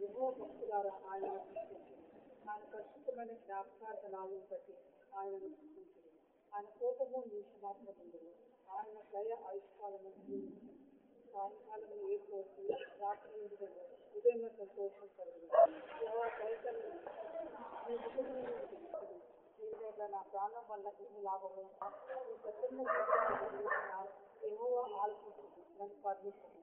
యెహోవా ఆయన ఆయన పరిశుద్ధమైన జ్ఞాపకార్థనాలను బట్టి ఆయనను స్థుతించుడి. ఆయన కోపము నిమిషం ఆయన దయ ఆయుష్కాలను సాయంకాలము ఏ రాత్రి ఉదయం సంతోషం కలుగుతుంది యెహోవా నా ప్రాణం వల్ల ఏమి లాభము? నీ ప్రసన్న యెహోవా ఆలోచించుతుంది నన్ను కరుణిస్తుంది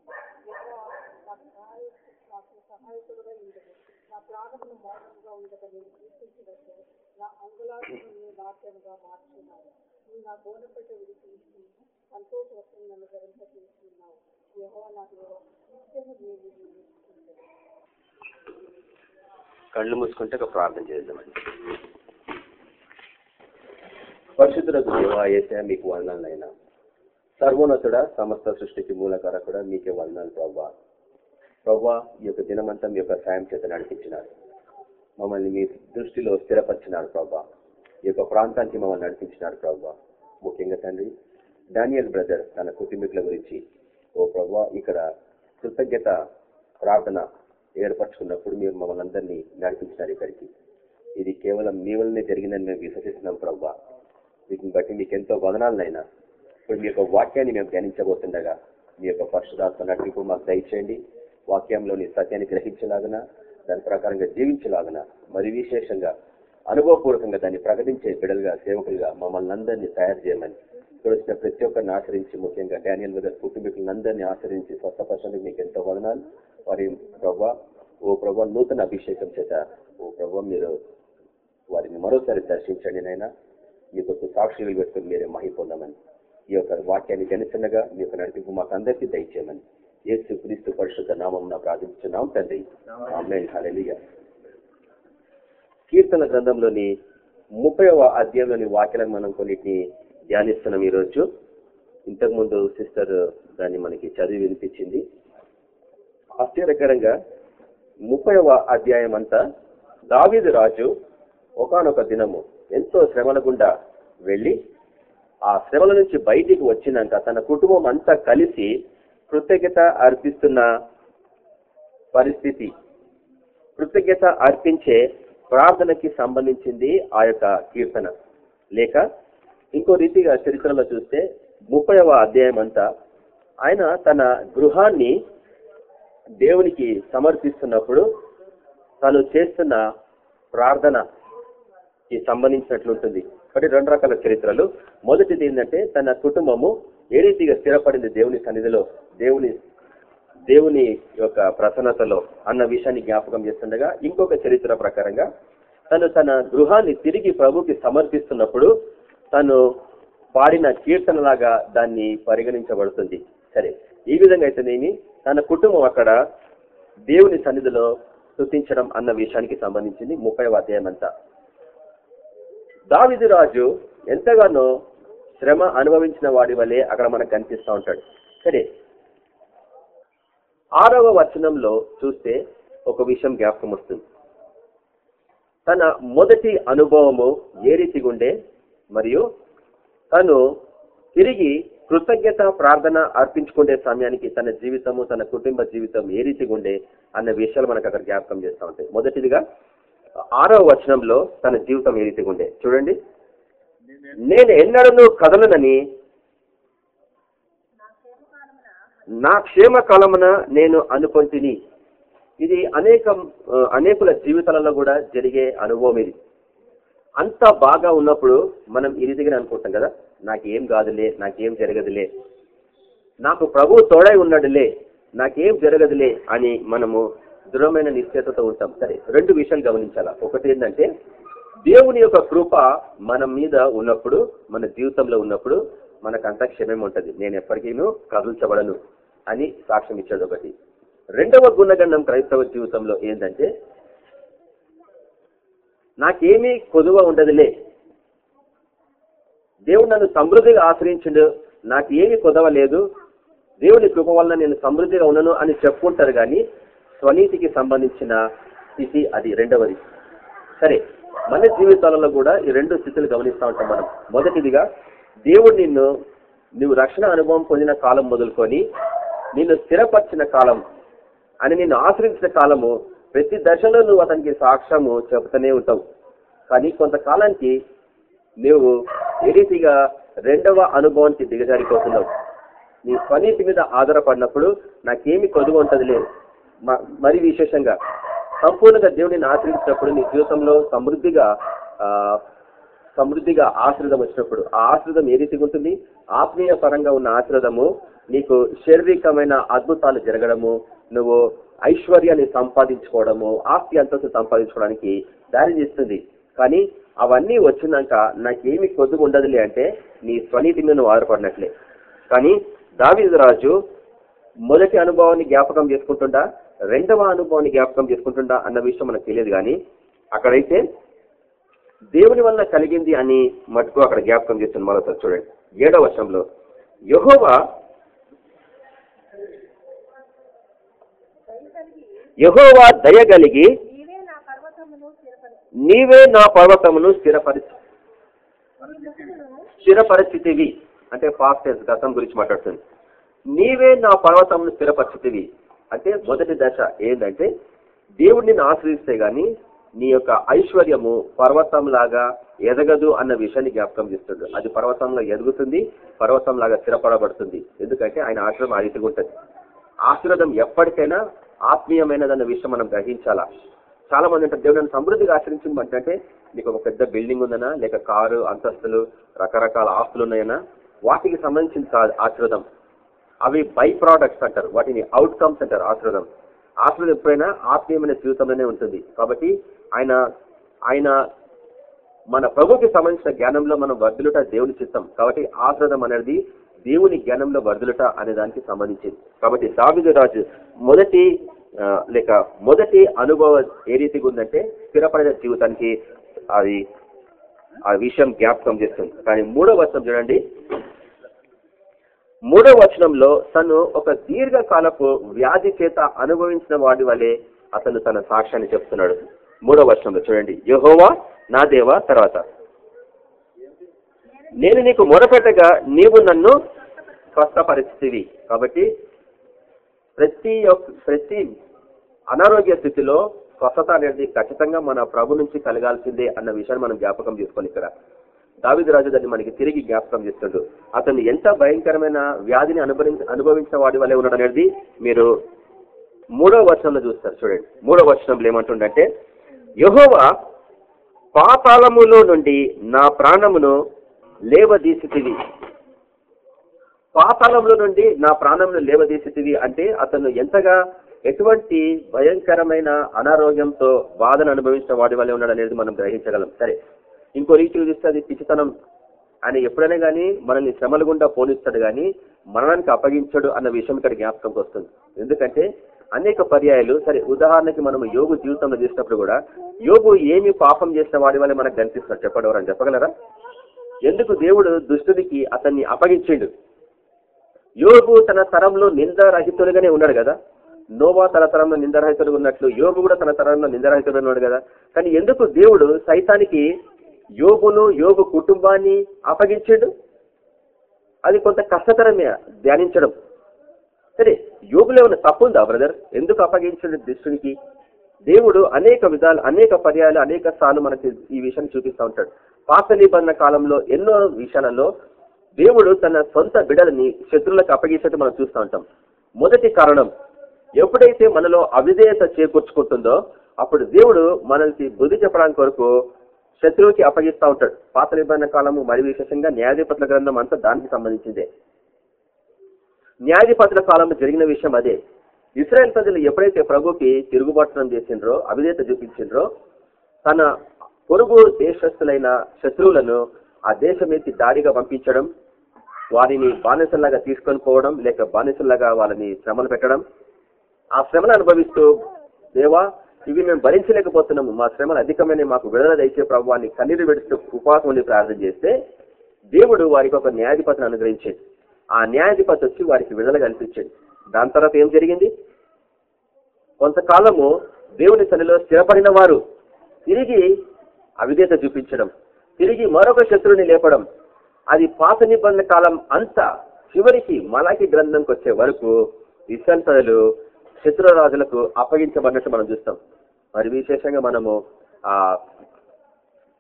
యెహోవా నాకు సహాయ నాకు సహాయకుడుగా ఉండదు. నా ప్రాణమును మౌనంగా ఉండగా నేను కీర్తించినట్టు నా అంగుళాలను నాట్యంగా మార్చున్నాను నువ్వు నా బోనపెట్ట విడిపించి సంతోష వస్త్రం నన్ను ధరింప చేస్తున్నావు యెహోవా నా దేవ నిత్యము నేను కళ్ళు మూసుకుంటే ఒక ప్రార్థన చేద్దామండి. పరిశుద్ధులకు దేవా ఏసా మీకు వందనాలైనా సర్వోన్నతుడ సమస్త సృష్టికి మూలకారకుడ మీకే వందనాలు ప్రభా ప్రవ్వా ఈ యొక్క దినమంతా మీ యొక్క సాయం చేత నడిపించినారు. మమ్మల్ని మీ దృష్టిలో స్థిరపరిచినారు ప్రభా ఈ యొక్క ప్రాంతానికి మమ్మల్ని నడిపించినారు ప్రభా ముఖ్యంగా తండ్రి డానియల్ బ్రదర్ తన కుటుంబీకుల గురించి ఓ ప్రభా ఇక్కడ కృతజ్ఞత ప్రార్థన ఏర్పరచుకున్నప్పుడు మీరు మమ్మల్ని అందరినీ నడిపించినారు ఇక్కడికి. ఇది కేవలం మీ వల్లనే జరిగిందని మేము విశ్వసిస్తున్నాం ప్రభా వీటిని బట్టి మీకు ఎంతో వదనాలనైనా ఇప్పుడు మీ యొక్క వాక్యాన్ని మేము ధ్యానించబోతుండగా మీ యొక్క పరిశుధాత్మ నటింపు మాకు దయచేయండి. వాక్యంలోని సత్యాన్ని గ్రహించలాగన దాని ప్రకారంగా జీవించలాగన మరి విశేషంగా అనుభవపూర్వకంగా దాన్ని ప్రకటించే బిడలుగా సేవకులుగా మమ్మల్ని అందరినీ తయారు చేయమని. చూసిన ప్రతి ఒక్కరిని ఆచరించి ముఖ్యంగా డానియల్ మీద కుటుంబీకులందరినీ ఆచరించి స్వస్థపరచడానికి మీకు ఎంతో వదనాలు. వారి ప్రభా ఓ ప్రభా నూతన అభిషేకం చేత ఓ ప్రభా మీరు వారిని మరోసారి దర్శించండి నైనా. ఈ యొక్క సాక్షులు పెట్టుకుని మీరే మహి పొందమని ఈ యొక్క వాక్యాన్ని జనిస్తుండగా మీ యొక్క నడిపింపు మాకు అందరికీ దయచేయమని. ఏసు క్రీస్తు పరిశుద్ధ నామం ప్రార్థించున్నాం తండ్రి. కీర్తన గ్రంథంలోని ముప్పైవ అధ్యాయంలోని వాక్యాలను మనం కొన్నిటిని ధ్యానిస్తున్నాం ఈరోజు. ఇంతకుముందు సిస్టర్ దాన్ని మనకి చదివి వినిపించింది. ఆశ్చర్యకరంగా ముప్పైవ అధ్యాయం అంతా దావీదు రాజు ఒకానొక దినము ఎంతో శ్రమల గుండా వెళ్ళి ఆ శ్రమల నుంచి బయటికి వచ్చినాక తన కుటుంబం అంతా కలిసి కృతజ్ఞత అర్పిస్తున్న పరిస్థితి. కృతజ్ఞత అర్పించే ప్రార్థనకి సంబంధించింది ఆ యొక్క కీర్తన. లేక ఇంకో రీతిగా చరిత్రలో చూస్తే ముప్పైవ అధ్యాయం అంతా ఆయన తన గృహాన్ని దేవునికి సమర్పిస్తున్నప్పుడు తను చేస్తున్న ప్రార్థన. సంబంధించినట్లుంటుంది. కాబట్టి రెండు రకాల చరిత్రలు. మొదటిది ఏంటంటే తన కుటుంబము ఏ రీతిగా స్థిరపడింది దేవుని సన్నిధిలో? దేవుని దేవుని యొక్క ప్రసన్నతలో అన్న విషయాన్ని జ్ఞాపకం చేస్తుండగా ఇంకొక చరిత్ర ప్రకారంగా తను తన గృహాన్ని తిరిగి ప్రభుకి సమర్పిస్తున్నప్పుడు తను పాడిన కీర్తనలాగా దాన్ని పరిగణించబడుతుంది. సరే ఈ విధంగా అయితేనేమి? తన కుటుంబం అక్కడ దేవుని సన్నిధిలో స్థుతించడం అన్న విషయానికి సంబంధించింది ముప్పై అధ్యాయం అంతా దావిది రాజు ఎంతగానో శ్రమ అనుభవించిన వాడి వల్లే అక్కడ మనకు కనిపిస్తూ ఉంటాడు. సరే ఆరవ వచనంలో చూస్తే ఒక విషయం జ్ఞాపకం వస్తుంది. తన మొదటి అనుభవము ఏ రీతిగా ఉండే మరియు తను తిరిగి కృతజ్ఞత ప్రార్థన అర్పించుకునే సమయానికి తన జీవితము తన కుటుంబ జీవితం ఏ రీతిగా ఉండే అన్న విషయాలు మనకు అక్కడ జ్ఞాపకం చేస్తూ ఉంటాయి. మొదటిదిగా ఆరవ వచనంలో తన జీవితం ఏ రీతిగా ఉండే? చూడండి. నేను ఎన్నడను కదలనని నా క్షేమ కాలమున నేను అనుకొంటిని. ఇది అనేక అనేకుల జీవితాలలో కూడా జరిగే అనుభవం ఇది. అంత బాగా ఉన్నప్పుడు మనం ఈ అనుకుంటాం కదా నాకేం కాదులే నాకేం జరగదులే. నాకు ప్రభు తోడై ఉన్నాడులే నాకేం జరగదులే అని మనము దృఢమైన నిశ్చేతతో ఉంటాం. సరే రెండు విషయాలు గమనించాలా? ఒకటి ఏంటంటే దేవుని యొక్క కృప మన మీద ఉన్నప్పుడు మన జీవితంలో ఉన్నప్పుడు మనకంతా క్షమం ఉంటుంది. నేను ఎప్పటికీను కదుల్చబడను అని సాక్ష్యం ఇచ్చాడు ఒకటి. రెండవ గుణగండం క్రైస్తవ జీవితంలో ఏంటంటే నాకేమీ కొదువ ఉండదులే. దేవుడు నన్ను సమృద్ధిగా ఆశ్రయించిండు. నాకు ఏమి కొదవ లేదు దేవుని కృప వల్ల నేను సమృద్ధిగా ఉన్నాను అని చెప్పుకుంటారు కానీ స్వనీతికి సంబంధించిన స్థితి అది రెండవది. సరే మన జీవితాలలో కూడా ఈ రెండు స్థితులు గమనిస్తూ ఉంటాం మనం. మొదటిదిగా దేవుడు నిన్ను నువ్వు రక్షణ అనుభవం పొందిన కాలం మొదలుకొని నిన్ను స్థిరపరిచిన కాలం అని నిన్ను ఆశ్రయించిన కాలము ప్రతి దశలో నువ్వు అతనికి సాక్ష్యము చెబుతూనే ఉంటావు. కానీ కొంతకాలానికి నువ్వు ఏ రీతిగా రెండవ అనుభవానికి దిగజారిపోతున్నావు? నీ స్వనీతి మీద ఆధారపడినప్పుడు నాకేమి కొదువు ఉంటదిలే మరి విశేషంగా సంపూర్ణంగా దేవుడిని ఆశ్రయించినప్పుడు నీ జీవితంలో సమృద్ధిగా సమృద్ధిగా ఆశ్రదం వచ్చినప్పుడు ఆ ఆశ్రదం ఏ రీతిగా ఉంటుంది? ఆత్మీయ పరంగా ఉన్న ఆశ్రదము నీకు శారీరకమైన అద్భుతాలు జరగడము నువ్వు ఐశ్వర్యాన్ని సంపాదించుకోవడము ఆస్తి అంతస్తు సంపాదించుకోవడానికి దారి చేస్తుంది కానీ అవన్నీ వచ్చినాక నాకేమి కొద్దుగా ఉండదులే అంటే నీ స్వనీతి మీద నువ్వు ఆధారపడినట్లే. కానీ దావిదరాజు మొదటి అనుభవాన్ని జ్ఞాపకం చేసుకుంటుండా? రెండవ అనుభవాన్ని జ్ఞాపకం చేసుకుంటుండా అన్న విషయం మనకు తెలియదు కానీ అక్కడైతే దేవుని వల్ల కలిగింది అని మటుకు అక్కడ జ్ఞాపకం చేస్తుంది మరోసారి చూడండి. ఏడవ వర్షంలో యహోవా యహోవా దయగలిగి నీవే నా పర్వతమును నీవే నా పర్వతమును స్థిరపరిచి స్థిరపరిస్థితివి అంటే పాస్ట్ గతం గురించి మాట్లాడుతుంది. నీవే నా పర్వతమును స్థిరపరిస్థితివి అంటే మొదటి దశ ఏంటంటే దేవుడిని ఆశ్రయిస్తే గాని నీ యొక్క ఐశ్వర్యము పర్వతం లాగా ఎదగదు అన్న విషయాన్ని జ్ఞాపకం చేస్తుంది అది పర్వతంలో ఎదుగుతుంది పర్వతం లాగా స్థిరపడబడుతుంది. ఎందుకంటే ఆయన ఆశ్రమం ఆ రీతిగా ఉంటుంది. ఆశీర్వాదం ఎప్పటికైనా ఆత్మీయమైనదన్న విషయం మనం గ్రహించాలా? చాలా మంది అంటారు దేవుడు నన్ను సమృద్ధిగా ఆశ్రయించింది అంటే నీకు ఒక పెద్ద బిల్డింగ్ ఉందనా లేక కారు అంతస్తులు రకరకాల ఆస్తులు ఉన్నాయనా వాటికి సంబంధించిన కాదు ఆశీర్వాదం. అవి బై ప్రోడక్ట్స్ అంటారు. వాటిని అవుట్కమ్స్ అంటారు ఆశ్రదం ఆశ్రదం ఎప్పుడైనా ఆత్మీయమైన జీవితంలోనే ఉంటుంది. కాబట్టి ఆయన ఆయన మన ప్రభుకి సంబంధించిన జ్ఞానంలో మనం వర్ధులుట దేవుని చిత్తం. కాబట్టి ఆశ్రదం అనేది దేవుని జ్ఞానంలో వర్ధులుట అనే దానికి సంబంధించింది. కాబట్టి దావిదు రాజు మొదటి లేక మొదటి అనుభవం ఏ రీతిగా ఉందంటే స్థిరపడిన జీవితానికి అది ఆ విషయం జ్ఞాపకం చేస్తుంది. కానీ మూడో వర్షం చూడండి. మూడో వచనంలో తను ఒక దీర్ఘకాలపు వ్యాధి చేత అనుభవించిన వాడి వలె అతను తన సాక్ష్యాన్ని చెప్తున్నాడు. మూడో వచనంలో చూడండి. యహోవా నా దేవా తర్వాత. నేను నీకు మొరపెట్టగా నీవు నన్ను స్వస్థపరిస్థితివి కాబట్టి ప్రతి ఒక్క ప్రతి అనారోగ్య స్థితిలో స్వస్థత అనేది ఖచ్చితంగా మన ప్రభు నుంచి కలగాల్సిందే అన్న విషయాన్ని మనం జ్ఞాపకం చేసుకోవాలి ఇక్కడ. రాజు దాన్ని మనకి తిరిగి జ్ఞాపకం చేస్తుండు. అతను ఎంత భయంకరమైన వ్యాధిని అనుభవి అనుభవించిన వాడి వల్లే ఉన్నాడు అనేది మీరు మూడో వర్షంలో చూస్తారు. చూడండి. మూడో వర్షంలో ఏమంటుండంటే యహోవా పాతాళములో నుండి నా ప్రాణమును లేవదీసితివి. పాతాళంలో నుండి నా ప్రాణంను లేవదీసితివి అంటే అతను ఎంతగా ఎటువంటి భయంకరమైన అనారోగ్యంతో బాధను అనుభవించిన వాడి వల్లే ఉన్నాడు అనేది మనం గ్రహించగలం. సరే. ఇంకో రీతిలో చూస్తే అది పిచ్చితనం. ఆయన ఎప్పుడైనా కానీ మనల్ని శ్రమల గుండా పోనిస్తాడు కానీ మరణానికి అప్పగించడు అన్న విషయం ఇక్కడ జ్ఞాపకంకి వస్తుంది. ఎందుకంటే అనేక పర్యాయాలు సరే ఉదాహరణకి మనం యోగు జీవితంలో చేసినప్పుడు కూడా యోగు ఏమి పాపం చేసిన వాడి వల్ల మనకు కనిపిస్తున్నారు చెప్పండి ఎవరని చెప్పగలరా? ఎందుకు దేవుడు దుష్టుడికి అతన్ని అప్పగించిండు? యోగు తన తరంలో నిందరహితులుగానే ఉన్నాడు కదా. నోవా తన తరంలో నిందరహితుడు ఉన్నట్లు యోగు కూడా తన తరంలో నిందరహితుడు ఉన్నాడు కదా. కానీ ఎందుకు దేవుడు సైతానికి యోగును యోగు కుటుంబాన్ని అప్పగించాడు. అది కొంత కష్టతరమే ధ్యానించడం. సరే యోగులు ఏమైనా తప్పు ఉందా బ్రదర్? ఎందుకు అప్పగించాడు దుష్టునికి? దేవుడు అనేక విధాలు అనేక పర్యాలు అనేక సార్లు మనకి ఈ విషయాన్ని చూపిస్తూ ఉంటాడు. పాత నిబంధన కాలంలో ఎన్నో విషయాలలో దేవుడు తన సొంత బిడలని శత్రువులకు అప్పగించినట్టు మనం చూస్తూ ఉంటాం. మొదటి కారణం ఎప్పుడైతే మనలో అవిధేయత చేకూర్చుకుంటుందో అప్పుడు దేవుడు మనల్ని బుద్ధి చెప్పడానికి కొరకు శత్రువుకి అప్పగిస్తా ఉంటాడు. పాత నిబంధన కాలము మరి విశేషంగా న్యాయాధిపతుల గ్రంథం అంతా దానికి సంబంధించిందే. న్యాయాధిపతుల కాలంలో జరిగిన విషయం అదే. ఇస్రాయల్ ప్రజలు ఎప్పుడైతే ప్రభుకి తిరుగుబాటునం చేసిండ్రో అవిధేత చూపించిండ్రో తన పొరుగు దేశస్తులైన శత్రువులను ఆ దేశమేసి దాడిగా పంపించడం వారిని బానిసల్లాగా తీసుకొని పోవడం లేక బానిసల్లాగా వాళ్ళని శ్రమలు పెట్టడం ఆ శ్రమను అనుభవిస్తూ దేవా ఇవి మేము భరించలేకపోతున్నాము. మా శ్రమలు అధికమైన మాకు విడుదల దయచే ప్రభావాన్ని కన్నీరు విడుస్తూ ఉపవాసం ఉండి ప్రార్థన చేస్తే దేవుడు వారికి ఒక న్యాయాధిపతిని అనుగ్రహించాడు. ఆ న్యాయాధిపతి వచ్చి వారికి విడుదల కల్పించాడు. దాని తర్వాత ఏం జరిగింది? కొంతకాలము దేవుని సన్నిలో స్థిరపడిన వారు తిరిగి అవిధేత చూపించడం తిరిగి మరొక శత్రువుని లేపడం అది పాత నిబంధన కాలం అంతా చివరికి మలాకి గ్రంథంకి వచ్చే వరకు ఇస్రాయల్ శత్రురాజులకు అప్పగించబడినట్టు మనం చూస్తాం. మరి విశేషంగా మనము ఆ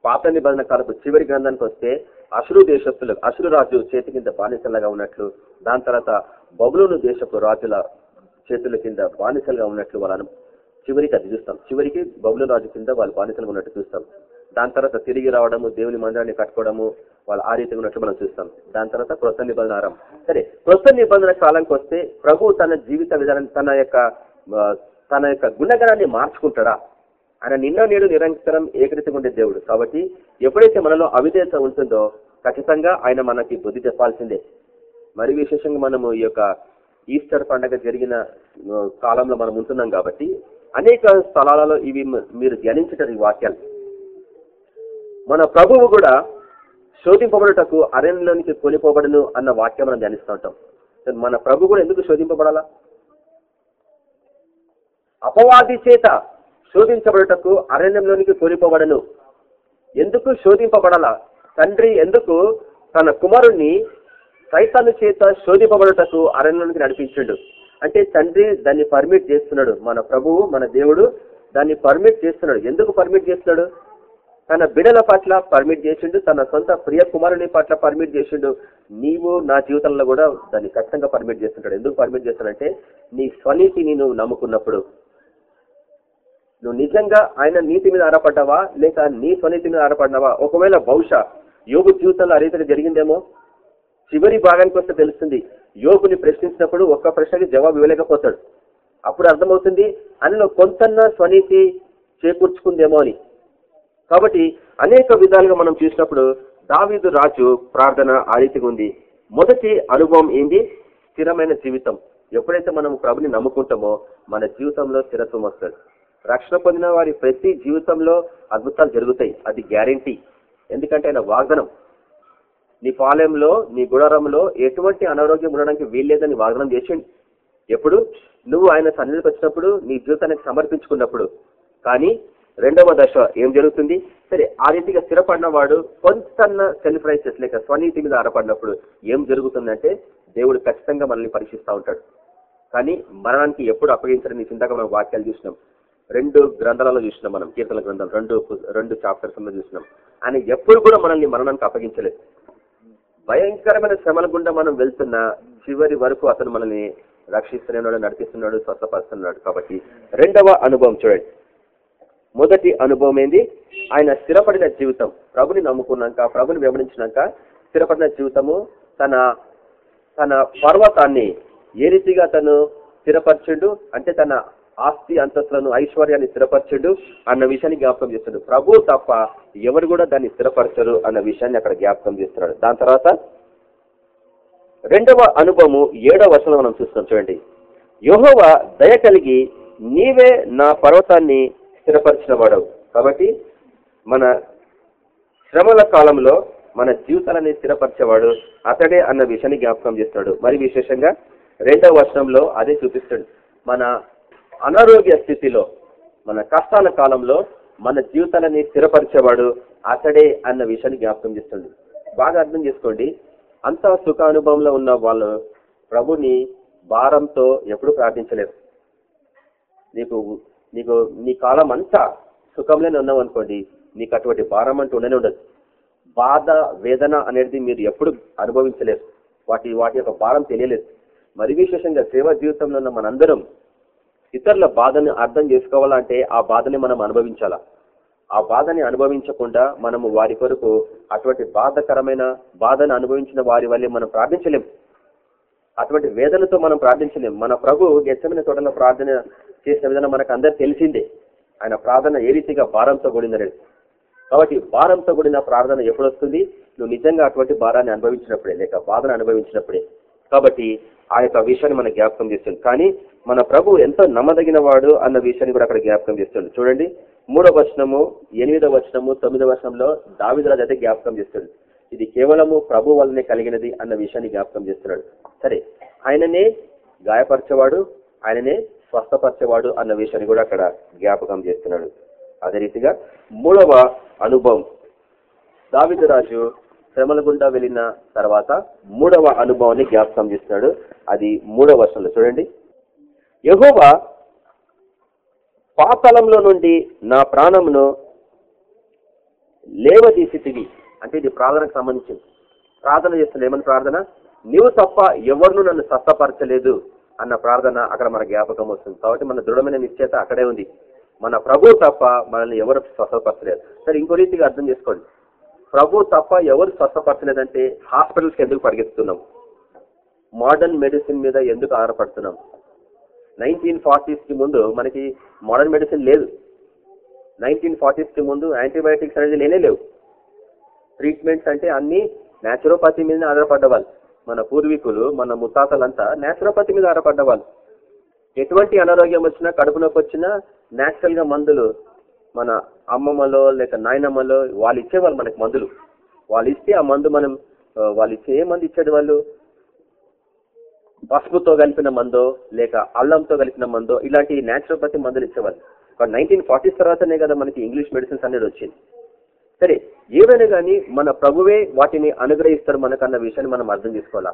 పాత నిబంధన కాలపు చివరి గ్రంథానికి వస్తే అసురు దేశస్తులకు అసురు రాజు చేతి కింద బానిసలుగా ఉన్నట్లు దాని తర్వాత బబులోను దేశపు రాజుల చేతుల కింద బానిసలుగా ఉన్నట్లు వాళ్ళను చివరికి అది చూస్తాం. చివరికి బబులు రాజు కింద వాళ్ళు బానిసలుగా ఉన్నట్టు చూస్తాం. దాని తర్వాత తిరిగి రావడము దేవుని మందిరాన్ని కట్టుకోవడము వాళ్ళు ఆ రీతిగా ఉన్నట్లు మనం చూస్తాం. దాని తర్వాత క్రొత్త నిబంధన సరే క్రొత్త నిబంధన కాలంకి వస్తే ప్రభు తన జీవిత విధానం తన యొక్క తన యొక్క గుణగణాన్ని మార్చుకుంటాడా? ఆయన నిన్న నేడు నిరంతరం ఏకరీతిగా ఉండే దేవుడు. కాబట్టి ఎప్పుడైతే మనలో అవిధేయత ఉంటుందో ఖచ్చితంగా ఆయన మనకి బుద్ధి చెప్పాల్సిందే. మరి విశేషంగా మనము ఈ యొక్క ఈస్టర్ పండగ జరిగిన కాలంలో మనం ఉంటున్నాం కాబట్టి అనేక స్థలాలలో ఇవి మీరు ధ్యానించటం ఈ వాక్యాలు. మన ప్రభువు కూడా శోధింపబడుటకు అరణ్యంలోనికి కొనిపోబడను అన్న వాక్యం మనం ధ్యానిస్తూ ఉంటాం. మన ప్రభు కూడా ఎందుకు శోధింపబడాలా? అపవాది చేత శోధించబడుటకు అరణ్యంలోనికి కొనిపోబడను ఎందుకు శోధింపబడాలా? తండ్రి ఎందుకు తన కుమారుణ్ణి సైతాను చేత శోధింపబడుటకు అరణ్యంలోనికి నడిపించాడు? అంటే తండ్రి దాన్ని పర్మిట్ చేస్తున్నాడు. మన ప్రభువు మన దేవుడు దాన్ని పర్మిట్ చేస్తున్నాడు. ఎందుకు పర్మిట్ చేస్తున్నాడు? తన బిడల పట్ల పర్మిట్ చేసిండు తన సొంత ప్రియ కుమారుని పట్ల పర్మిట్ చేసిండు. నీవు నా జీవితంలో కూడా దాన్ని ఖచ్చితంగా పర్మిట్ చేస్తుంటాడు. ఎందుకు పర్మిట్ చేస్తాడంటే నీ స్వనీతిని నువ్వు నమ్ముకున్నప్పుడు. నువ్వు నిజంగా ఆయన నీతి మీద ఆధారపడ్డావా? లేక నీ స్వనీతి మీద ఆధారపడినావా ఒకవేళ బహుశా యోగు జీవితంలో అరీతగా జరిగిందేమో? చివరి భాగానికి వస్తే తెలుస్తుంది. యోగుని ప్రశ్నించినప్పుడు ఒక్క ప్రశ్నకి జవాబు ఇవ్వలేకపోతాడు. అప్పుడు అర్థమవుతుంది అందులో కొంతన్న స్వనీతి చేకూర్చుకుందేమో అని. కాబట్టి అనేక విధాలుగా మనం చూసినప్పుడు దావీదు రాజు ప్రార్థన ఆ రీతిగా ఉంది. మొదటి అనుభవం ఏంది స్థిరమైన జీవితం. ఎప్పుడైతే మనం ప్రభుని నమ్ముకుంటామో మన జీవితంలో స్థిరత్వం వస్తుంది. రక్షణ పొందిన వారి ప్రతి జీవితంలో అద్భుతాలు జరుగుతాయి. అది గ్యారంటీ. ఎందుకంటే ఆయన వాగ్దానం. నీ పాలెంలో నీ గుడారంలో ఎటువంటి అనారోగ్యం ఉండడానికి వీల్లేదని వాగ్దానం చేసిండు. ఎప్పుడు? నువ్వు ఆయన సన్నిధికి వచ్చినప్పుడు నీ జీవితానికి సమర్పించుకున్నప్పుడు. కానీ రెండవ దశ ఏం జరుగుతుంది? సరే ఆ రీతిగా స్థిరపడిన వాడు కొంత సెల్ఫ్ రైసెస్ లేక స్వనీతి మీద ఆరపడినప్పుడు ఏం జరుగుతుందంటే దేవుడు ఖచ్చితంగా మనల్ని పరీక్షిస్తూ ఉంటాడు. కానీ మరణానికి ఎప్పుడు అప్పగించడని చింతగా మనం వాక్యాలు చూసినాం. రెండు గ్రంథాలలో చూసినాం మనం కీర్తన గ్రంథం రెండు రెండు చాప్టర్స్లో చూసినాం. ఆయన ఎప్పుడు కూడా మనల్ని మరణానికి అప్పగించలేదు. భయంకరమైన శ్రమల గుండా మనం వెళ్తున్న చివరి వరకు అతను మనల్ని రక్షిస్తున్నాడు నడిపిస్తున్నాడు స్వస్థపరుస్తున్నాడు కాబట్టి రెండవ అనుభవం చూడండి. మొదటి అనుభవం ఏంది ఆయన స్థిరపడిన జీవితం. ప్రభుని నమ్ముకున్నాక ప్రభుని వివరించినాక స్థిరపడిన జీవితము తన తన పర్వతాన్ని ఏ రీతిగా తను స్థిరపరచుడు? అంటే తన ఆస్తి అంతస్తులను ఐశ్వర్యాన్ని స్థిరపరచుడు అన్న విషయాన్ని జ్ఞాపకం చేస్తాడు. ప్రభు తప్ప ఎవరు కూడా దాన్ని స్థిరపరచరు అన్న విషయాన్ని అక్కడ జ్ఞాపకం చేస్తున్నాడు. దాని తర్వాత రెండవ అనుభవము ఏడవ వర్షంలో మనం చూస్తున్నాం చూడండి. యోహోవ దయ కలిగి నీవే నా పర్వతాన్ని స్థిరపరిచిన వాడవు కాబట్టి మన శ్రమల కాలంలో మన జీవితాలని స్థిరపరిచేవాడు అతడే అన్న విషయాన్ని జ్ఞాపకం చేస్తాడు. మరి విశేషంగా రెండవ వర్షంలో అదే చూపిస్తాడు. మన అనారోగ్య స్థితిలో మన కష్టాల కాలంలో మన జీవితాలని స్థిరపరిచేవాడు అతడే అన్న విషయాన్ని జ్ఞాపకం చేస్తుంది బాగా అర్థం చేసుకోండి. అంత సుఖ అనుభవంలో ఉన్న వాళ్ళు ప్రభుని భారంతో ఎప్పుడు ప్రార్థించలేరు. నీకు నీకు నీ కాలం అంతా సుఖంలోనే ఉన్నావు అనుకోండి నీకు అటువంటి భారం అంటూ ఉండనే ఉండదు. బాధ వేదన అనేది మీరు ఎప్పుడు అనుభవించలేరు. వాటి వాటి యొక్క భారం తెలియలేదు. మరి విశేషంగా సేవా జీవితంలో ఉన్న మనందరం ఇతరుల బాధని అర్థం చేసుకోవాలంటే ఆ బాధని మనం అనుభవించాలా? ఆ బాధని అనుభవించకుండా మనము వారి కొరకు అటువంటి బాధకరమైన బాధను అనుభవించిన వారి వల్లే మనం ప్రార్థించలేం అటువంటి వేదనతో మనం ప్రార్థించలేము మన ప్రభు గెచ్చమైన తోటలో ప్రార్థన చేసిన విధానం మనకు అందరు తెలిసిందే. ఆయన ప్రార్థన ఏ రీతిగా భారంతో కూడిందనేది. కాబట్టి భారంతో కూడిన ప్రార్థన ఎప్పుడొస్తుంది? నువ్వు నిజంగా అటువంటి భారాన్ని అనుభవించినప్పుడే లేక బాధను అనుభవించినప్పుడే. కాబట్టి ఆ యొక్క విషయాన్ని మనం జ్ఞాపకం చేస్తుంది. కానీ మన ప్రభు ఎంతో నమ్మదగిన వాడు అన్న విషయాన్ని కూడా అక్కడ జ్ఞాపకం చేస్తుంది. చూడండి. మూడో వచనము ఎనిమిదో వచనము తొమ్మిదవ వచనంలో దావిదరాజు అయితే జ్ఞాపకం చేస్తుంది ఇది కేవలము ప్రభు వల్లనే కలిగినది అన్న విషయాన్ని జ్ఞాపకం చేస్తున్నాడు. సరే ఆయననే గాయపరిచేవాడు ఆయననే స్వస్థపరిచేవాడు అన్న విషయాన్ని కూడా అక్కడ జ్ఞాపకం చేస్తున్నాడు. అదే రీతిగా మూడవ అనుభవం. దావిదరాజు శ్రమల గుండా వెళ్ళిన తర్వాత మూడవ అనుభవాన్ని జ్ఞాపకం చేస్తున్నాడు. అది మూడవ వర్షంలో. చూడండి. యహోవా పాతలంలో నుండి నా ప్రాణమును లేవదీసితివి. అంటే ఇది ప్రార్థనకు సంబంధించింది. ప్రార్థన చేస్తున్నాడు. ఏమని ప్రార్థన? నీవు తప్ప ఎవరిను నన్ను స్వస్థపరచలేదు అన్న ప్రార్థన అక్కడ మన జ్ఞాపకం వస్తుంది. కాబట్టి మన దృఢమైన నిశ్చేత అక్కడే ఉంది. మన ప్రభు తప్ప మనల్ని ఎవరు స్వస్థపరచలేదు. సరే ఇంకో రీతిగా అర్థం చేసుకోండి. ప్రభు తప్ప ఎవరు స్వస్థపరచలేదంటే హాస్పిటల్స్కి ఎందుకు పరిగెత్తుతున్నాం? మోడర్న్ మెడిసిన్ మీద ఎందుకు ఆధారపడుతున్నాం? నైన్టీన్ ఫార్టీస్కి ముందు మనకి మోడర్న్ మెడిసిన్ లేదు. నైన్టీన్ ఫార్టీస్కి ముందు యాంటీబయాటిక్స్ అనేది లేనే లేవు. ట్రీట్మెంట్స్ అంటే అన్ని న్యాచురోపతి మీద ఆధారపడ్డవాళ్ళు మన పూర్వీకులు మన ముత్తాతలంతా నేచురోపతి మీద ఆరపడ్డవాళ్ళు ఎటువంటి అనారోగ్యం వచ్చినా కడుపు నొప్పి వచ్చినా న్యాచురల్గా మందులు మన అమ్మమ్మలో లేక నాయనమ్మలో వాళ్ళు ఇచ్చేవాళ్ళు మనకి మందులు. వాళ్ళు ఇస్తే ఆ మందు మనం వాళ్ళు ఇచ్చే ఏ మందు ఇచ్చేది వాళ్ళు? పసుపుతో కలిపిన మందో లేక అల్లంతో కలిపిన మందో ఇలాంటి న్యాచురోపతి మందులు ఇచ్చేవాళ్ళు. నైన్టీన్ ఫార్టీస్ తర్వాతనే కదా మనకి ఇంగ్లీష్ మెడిసిన్స్ అనేది వచ్చింది. సరే ఏవైనా కానీ మన ప్రభువే వాటిని అనుగ్రహిస్తారు మనకన్న విషయాన్ని మనం అర్థం చేసుకోవాలా?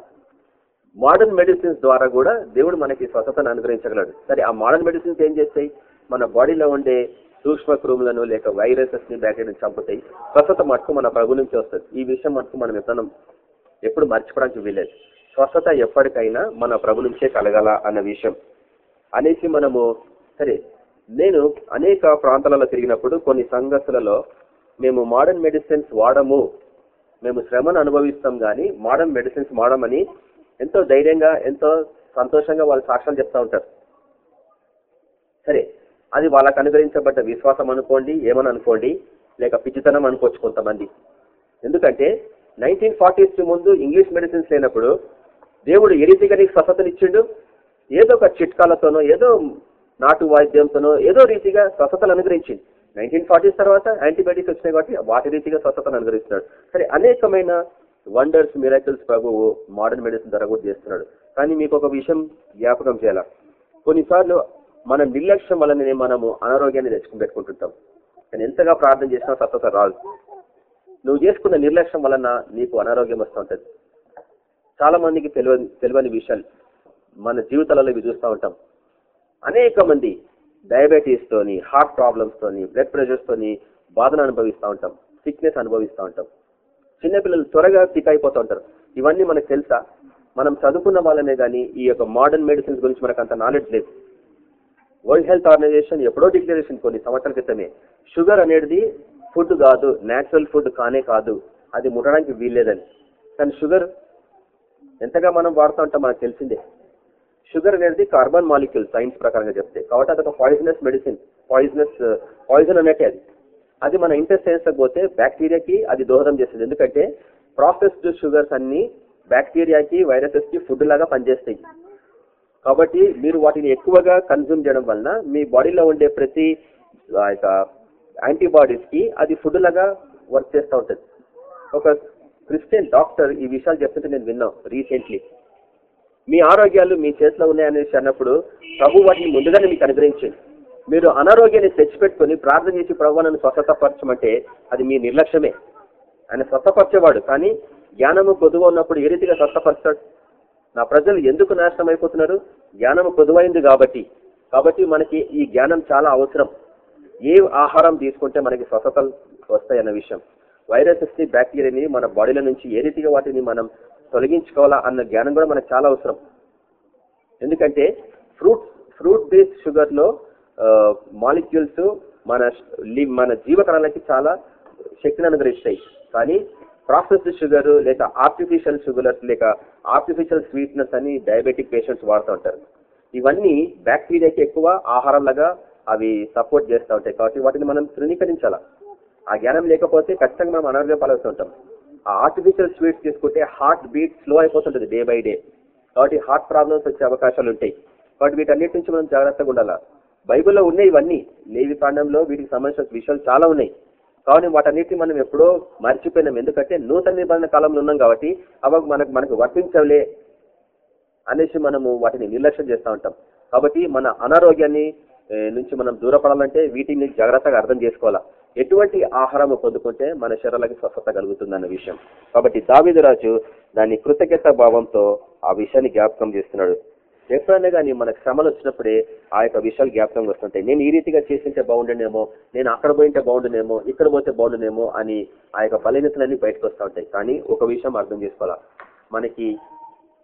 మోడర్న్ మెడిసిన్స్ ద్వారా కూడా దేవుడు మనకి స్వచ్ఛతను అనుగ్రహించగలడు. సరే ఆ మోడర్న్ మెడిసిన్స్ ఏం చేస్తాయి? మన బాడీలో ఉండే సూక్ష్మ క్రూములను లేక వైరసెస్ని బ్యాక్టీరియా చంపుతాయి. స్వస్థత మటుకు మన ప్రభు నుంచి వస్తుంది. ఈ విషయం మటుకు మనం ఎప్పుడు ఎప్పుడు మర్చిపోవడానికి వీలేదు స్వస్థత ఎప్పటికైనా మన ప్రభు నుంచే కలగాల అన్న విషయం. అనేసి మనము సరే నేను అనేక ప్రాంతాలలో తిరిగినప్పుడు కొన్ని సంగతులలో మేము మోడర్న్ మెడిసిన్స్ వాడము. మేము శ్రమను అనుభవిస్తాం కానీ మోడర్న్ మెడిసిన్స్ వాడమని ఎంతో ధైర్యంగా ఎంతో సంతోషంగా వాళ్ళు సాక్ష్యాలు చెప్తా ఉంటారు. సరే అది వాళ్ళకు అనుగ్రహించబడ్డ విశ్వాసం అనుకోండి ఏమని అనుకోండి లేక పిచ్చితనం అనుకోవచ్చు కొంతమంది. ఎందుకంటే నైన్టీన్ ఫార్టీస్ ముందు ఇంగ్లీష్ మెడిసిన్స్ లేనప్పుడు దేవుడు ఏ రీతిగా నీకు స్వస్థతనిచ్చిండు ఏదో ఒక చిట్కాలతోనో ఏదో నాటు వాయిద్యంతోనో ఏదో రీతిగా స్వస్థతలు అనుగ్రహించింది నైన్టీన్ ఫార్టీస్ తర్వాత యాంటీబయాటిక్స్ వచ్చినాయి కాబట్టి వాటి రీతిగా స్వస్థతను అనుగ్రహిస్తున్నాడు. సరే అనేకమైన వండర్స్ మిరాకిల్స్ ప్రభువు మోడర్న్ మెడిసిన్ ద్వారా కూడా చేస్తున్నాడు. కానీ మీకు ఒక విషయం జ్ఞాపకం చేయాల? కొన్నిసార్లు మన నిర్లక్ష్యం వల్లనే మనము అనారోగ్యాన్ని తెచ్చుకుని పెట్టుకుంటుంటాం. కానీ ఎంతగా ప్రార్థన చేసినా స్వస్థత రాదు. నువ్వు చేసుకున్న నిర్లక్ష్యం వలన నీకు అనారోగ్యం వస్తూ ఉంటుంది. చాలా మందికి తెలియని తెలియని విషయాలు మన జీవితాలలో ఇవి చూస్తూ ఉంటాం. అనేక మంది డయాబెటీస్ తోని హార్ట్ ప్రాబ్లమ్స్ తోని బ్లడ్ ప్రెషర్స్ తోని బాధను అనుభవిస్తూ ఉంటాం సిక్నెస్ అనుభవిస్తూ ఉంటాం. చిన్నపిల్లలు త్వరగా సిక్ అయిపోతూ ఉంటారు. ఇవన్నీ మనకు తెలుసా? మనం చదువుకున్న వాళ్ళనే కానీ ఈ యొక్క మోడర్న్ మెడిసిన్స్ గురించి మనకు అంత నాలెడ్జ్ లేదు. వరల్డ్ హెల్త్ ఆర్గనైజేషన్ ఎప్పుడో డిక్లరేషన్ కొన్ని సంవత్సరాల క్రితమే షుగర్ అనేది ఫుడ్ కాదు న్యాచురల్ ఫుడ్ కానే కాదు అది ముట్టడానికి వీల్లేదని. కానీ షుగర్ ఎంతగా మనం వాడుతూ ఉంటాం మనకు తెలిసిందే. షుగర్ అనేది కార్బన్ మాలిక్యూల్ సైన్స్ ప్రకారంగా చెప్తే. కాబట్టి అది ఒక పాయిజనస్ మెడిసిన్ పాయిజనస్ పాయిజన్ అనేటే అది. అది మన ఇంటెస్టైన్స్ పోతే బ్యాక్టీరియాకి అది దోహదం చేస్తుంది. ఎందుకంటే ప్రాసెస్డ్ షుగర్స్ అన్ని బ్యాక్టీరియాకి వైరసెస్కి ఫుడ్ లాగా పనిచేస్తాయి. కాబట్టి మీరు వాటిని ఎక్కువగా కన్జ్యూమ్ చేయడం వలన మీ బాడీలో ఉండే ప్రతి ఆ యొక్క యాంటీబాడీస్కి అది ఫుడ్ లాగా వర్క్ చేస్తూ ఉంటుంది. ఒక క్రిస్టియన్ డాక్టర్ ఈ విషయాలు చెప్తుంటే నేను విన్నాం రీసెంట్లీ. మీ ఆరోగ్యాలు మీ చేతిలో ఉన్నాయనేసి అన్నప్పుడు ప్రభు వాటిని ముందుగానే మీకు అనుగ్రహించండి. మీరు అనారోగ్యాన్ని తెచ్చిపెట్టుకుని ప్రార్థన చేసి ప్రభు నన్ను స్వస్థపరచమంటే అది మీ నిర్లక్ష్యమే. ఆయన స్వస్థపరిచేవాడు కానీ జ్ఞానము కొదువ ఉన్నప్పుడు ఏ రీతిగా స్వస్థపరుస్తాడు? నా ప్రజలు ఎందుకు నాశనం అయిపోతున్నారు? జ్ఞానము కొదువైంది కాబట్టి. కాబట్టి మనకి ఈ జ్ఞానం చాలా అవసరం. ఏ ఆహారం తీసుకుంటే మనకి స్వస్థతలు వస్తాయన్న విషయం. వైరసెస్ని బ్యాక్టీరియాని మన బాడీలో నుంచి ఏ రీతిగా వాటిని మనం తొలగించుకోవాలా అన్న జ్ఞానం కూడా మనకు చాలా అవసరం. ఎందుకంటే ఫ్రూట్ ఫ్రూట్ బేస్డ్ షుగర్లో మాలిక్యూల్స్ మన మన జీవకరాలకి చాలా శక్తిని అనుగ్రహిస్తాయి. కానీ ప్రాసెస్డ్ షుగర్ లేక ఆర్టిఫిషియల్ షుగర్స్ లేక ఆర్టిఫిషియల్ స్వీట్నెస్ అని డయాబెటిక్ పేషెంట్స్ వాడుతూ ఉంటారు. ఇవన్నీ బ్యాక్టీరియాకి ఎక్కువ ఆహారంలాగా అవి సపోర్ట్ చేస్తూ ఉంటాయి. కాబట్టి వాటిని మనం తృణీకరించాలా? ఆ జ్ఞానం లేకపోతే ఖచ్చితంగా మనం అనారోగ్య పాలవుతూ ఉంటాం. ఆర్టిఫిషియల్ స్వీట్స్ తీసుకుంటే హార్ట్ బీట్ స్లో అయిపోతుంటుంది డే బై డే కాబట్టి హార్ట్ ప్రాబ్లమ్స్ వచ్చే అవకాశాలు ఉంటాయి. కాబట్టి వీటన్నిటి నుంచి మనం జాగ్రత్తగా ఉండాలా? బైబిల్లో ఉన్నాయి ఇవన్నీ. లేవి కాండంలో వీటికి సంబంధించిన విషయాలు చాలా ఉన్నాయి. కాబట్టి వాటన్నిటిని మనం ఎప్పుడో మర్చిపోయినాం. ఎందుకంటే నూతన నిబంధన కాలంలో ఉన్నాం కాబట్టి అవి మనకు మనకు వర్తించవలే అనేసి మనము వాటిని నిర్లక్ష్యం చేస్తూ ఉంటాం. కాబట్టి మన అనారోగ్యాన్ని నుంచి మనం దూరపడాలంటే వీటిని జాగ్రత్తగా అర్థం చేసుకోవాలా? ఎటువంటి ఆహారము పొందుకుంటే మన శరీరాలకు స్వస్థత కలుగుతుందన్న విషయం. కాబట్టి దావిదరాజు దాని దాన్ని కృతజ్ఞత భావంతో ఆ విషయాన్ని జ్ఞాపకం చేస్తున్నాడు. ఎప్పుడైనా కానీ మనకు శ్రమలు వచ్చినప్పుడే ఆ యొక్క విషయాలు జ్ఞాపకం వస్తుంటాయి. నేను ఈ రీతిగా చేసింటే బాగుండునేమో నేను అక్కడ పోయింటే బాగుండునేమో ఇక్కడ పోతే బాగుండునేమో అని ఆ యొక్క బలహీనతలన్నీ బయటకు వస్తూ ఉంటాయి. కానీ ఒక విషయం అర్థం చేసుకోవాలా? మనకి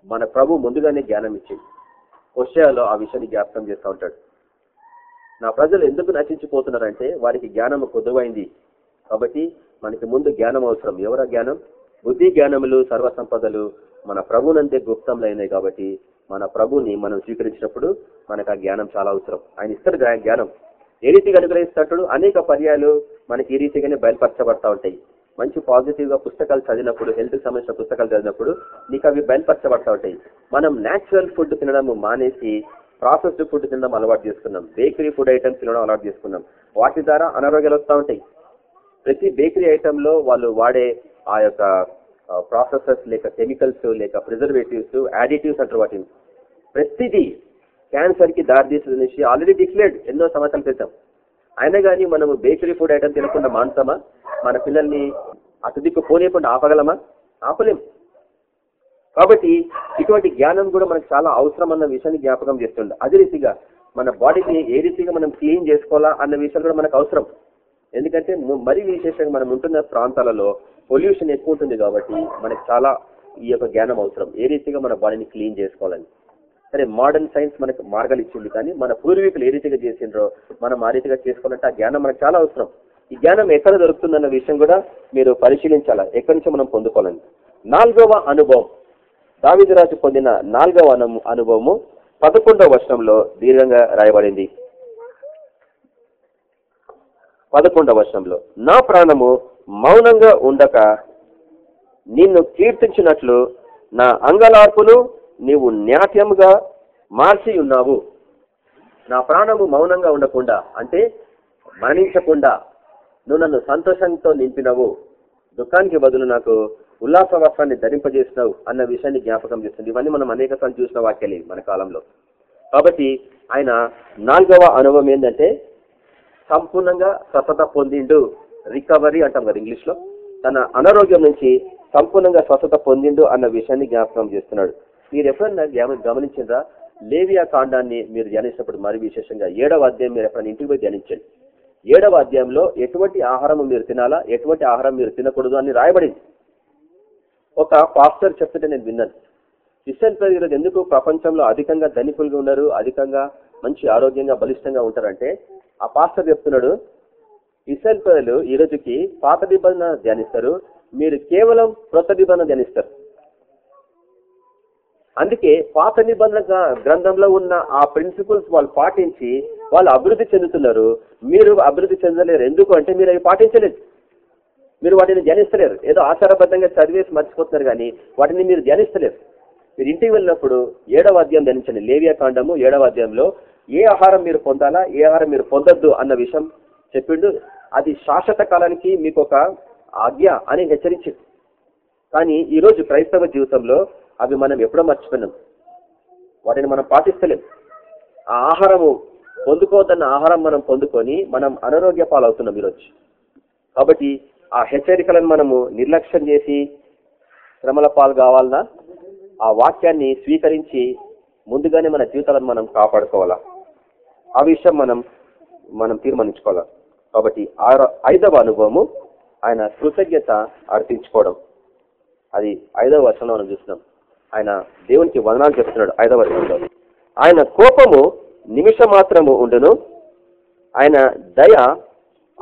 మన ప్రభు ముందుగానే జ్ఞానం ఇచ్చింది. హుషయాలో ఆ విషయాన్ని జ్ఞాపకం చేస్తూ ఉంటాడు. నా ప్రజలు ఎందుకు నశించిపోతున్నారంటే వారికి జ్ఞానం కొద్దువైంది. కాబట్టి మనకి ముందు జ్ఞానం అవసరం. ఎవర జ్ఞానం? బుద్ధి జ్ఞానములు సర్వ సంపదలు మన ప్రభునంతే గుప్తంలైనవి కాబట్టి మన ప్రభుని మనం స్వీకరించినప్పుడు మనకు ఆ జ్ఞానం చాలా అవసరం. ఆయన ఇస్తాడు జ్ఞానం. ఏ రీతిగా అనుగ్రహిస్తాడు? అనేక పర్యాలు మనకి ఈ రీతిగానే బయలుపరచబడతా ఉంటాయి. మంచి పాజిటివ్గా పుస్తకాలు చదివినప్పుడు హెల్త్ సంబంధించిన పుస్తకాలు చదివినప్పుడు నీకు అవి బయలుపరచబడతా ఉంటాయి. మనం నేచురల్ ఫుడ్ తినడం మానేసి ప్రాసెస్డ్ ఫుడ్ తినడం అలవాటు చేసుకున్నాం. బేకరీ ఫుడ్ ఐటమ్స్ తినడం అలవాటు చేసుకున్నాం. వాటి ద్వారా అనారోగ్యాలు వస్తూ ఉంటాయి. ప్రతి బేకరీ ఐటెంలో వాళ్ళు వాడే ఆ యొక్క ప్రాసెసెస్ లేక కెమికల్స్ లేక ప్రిజర్వేటివ్స్ యాడిటివ్స్ అంటారు వాటిని. ప్రతిదీ క్యాన్సర్కి దారితీస్తుంది అనేసి ఆల్రెడీ డిక్లేర్డ్ ఎన్నో సంవత్సరాల క్రితం. అయినా కానీ మనము బేకరీ ఫుడ్ ఐటమ్ తినకుండా మానుతామా? మన పిల్లల్ని అటు దిక్కు పోనీయకుండా ఆపగలమా? ఆపలేం. కాబట్టి ఇటువంటి జ్ఞానం కూడా మనకు చాలా అవసరం అన్న విషయాన్ని జ్ఞాపకం చేస్తుంది అదే రీతిగా మన బాడీని ఏ రీతిగా మనం క్లీన్ చేసుకోవాలా అన్న విషయాలు కూడా మనకు అవసరం. ఎందుకంటే మరి మరీ విశేషంగా మనం ఉంటున్న ప్రాంతాలలో పొల్యూషన్ ఎక్కువ ఉంటుంది కాబట్టి మనకు చాలా ఈ యొక్క జ్ఞానం అవసరం. ఏ రీతిగా మన బాడీని క్లీన్ చేసుకోవాలని. సరే మోడర్న్ సైన్స్ మనకు మార్గాలు ఇచ్చింది కానీ మన పూర్వీకులు ఏ రీతిగా చేసిండ్రో మనం ఆ రీతిగా చేసుకోవాలంటే ఆ జ్ఞానం మనకు చాలా అవసరం. ఈ జ్ఞానం ఎక్కడ దొరుకుతుందన్న విషయం కూడా మీరు పరిశీలించాలా? ఎక్కడి నుంచి మనం పొందుకోవాలని. నాలుగవ అనుభవం. దావిదరాజు పొందిన నాలుగవ అనుభవము పదకొండవ వర్షంలో దీర్ఘంగా రాయబడింది. పదకొండవ వర్షంలో నా ప్రాణము మౌనంగా ఉండక నిన్ను కీర్తించినట్లు నా అంగలార్పును నీవు నాట్యముగా మార్చి ఉన్నావు నా ప్రాణము మౌనంగా ఉండకుండా అంటే మరణించకుండా నువ్వు నన్ను సంతోషంతో నింపినవు. దుఃఖానికి బదులు నాకు ఉల్లాస వస్త్రాన్ని ధరింపజేసినావు అన్న విషయాన్ని జ్ఞాపకం చేస్తుంది. ఇవన్నీ మనం అనేక సార్లు చూసిన వాక్యాలు మన కాలంలో. కాబట్టి ఆయన నాలుగవ అనుభవం ఏంటంటే సంపూర్ణంగా స్వస్థత పొందిండు. రికవరీ అంటాం కదా ఇంగ్లీష్లో తన అనారోగ్యం నుంచి సంపూర్ణంగా స్వస్థత పొందిండు అన్న విషయాన్ని జ్ఞాపకం చేస్తున్నాడు. మీరు ఎప్పుడన్నా గమనించిందా లేవియా కాండాన్ని మీరు ధ్యానించినప్పుడు మరి విశేషంగా ఏడవ అధ్యాయం మీరు ఎప్పుడైనా ఇంటికి పోయి ధ్యానించండి. ఏడవ అధ్యాయంలో ఎటువంటి ఆహారం మీరు తినాలా? ఎటువంటి ఆహారం మీరు తినకూడదు అని రాయబడింది. ఒక పాస్టర్ చెప్తుంటే నేను విన్నాను. క్రిస్టియన్ ప్రజలు ఎందుకు ప్రపంచంలో అధికంగా ధనికులుగా ఉన్నారు అధికంగా మంచి ఆరోగ్యంగా బలిష్టంగా ఉంటారంటే ఆ పాస్టర్ చెప్తున్నాడు ఇస్రాయల్ ప్రజలు ఈ రోజుకి పాత నిబంధన ధ్యానిస్తారు మీరు కేవలం క్రొత్త నిబంధన ధ్యానిస్తారు. అందుకే పాత నిబంధన గ్రంథంలో ఉన్న ఆ ప్రిన్సిపల్స్ వాళ్ళు పాటించి వాళ్ళు అభివృద్ధి చెందుతున్నారు. మీరు అభివృద్ధి చెందలేరు. ఎందుకు అంటే మీరు అవి పాటించలేదు మీరు వాటిని ధ్యానిస్తలేరు. ఏదో ఆచారబద్ధంగా చదివేసి మర్చిపోతున్నారు కానీ వాటిని మీరు ధ్యానిస్తలేరు. మీరు ఇంటికి వెళ్ళినప్పుడు ఏడవ అధ్యాయం ధ్యానించండి. లేవియా కాండము ఏడవ అధ్యాయంలో ఏ ఆహారం మీరు పొందాలా ఏ ఆహారం మీరు పొందొద్దు అన్న విషయం చెప్పిండు. అది శాశ్వత కాలానికి మీకు ఒక ఆజ్ఞ అని హెచ్చరించింది కానీ ఈరోజు క్రైస్తవ జీవితంలో అవి మనం ఎప్పుడో మర్చిపోయినాం వాటిని మనం పాటిస్తలేం. ఆ ఆహారము పొందుకోవద్దన్న ఆహారం మనం పొందుకొని మనం అనారోగ్య పాలవుతున్నాం ఈరోజు. కాబట్టి ఆ హెచ్చరికలను మనము నిర్లక్ష్యం చేసి శ్రమల పాలు కావాలన్నా ఆ వాక్యాన్ని స్వీకరించి ముందుగానే మన జీవితాలను మనం కాపాడుకోవాలా? ఆ విషయం మనం మనం తీర్మానించుకోవాలా? కాబట్టి ఆరో ఐదవ అనుభవము ఆయన కృతజ్ఞత అర్పించుకోవడం. అది ఐదవ వర్షంలో మనం చూస్తున్నాం. ఆయన దేవునికి వదనాలు చెప్తున్నాడు ఐదవ వర్షంలో ఆయన కోపము నిమిషం మాత్రము ఉండును. ఆయన దయ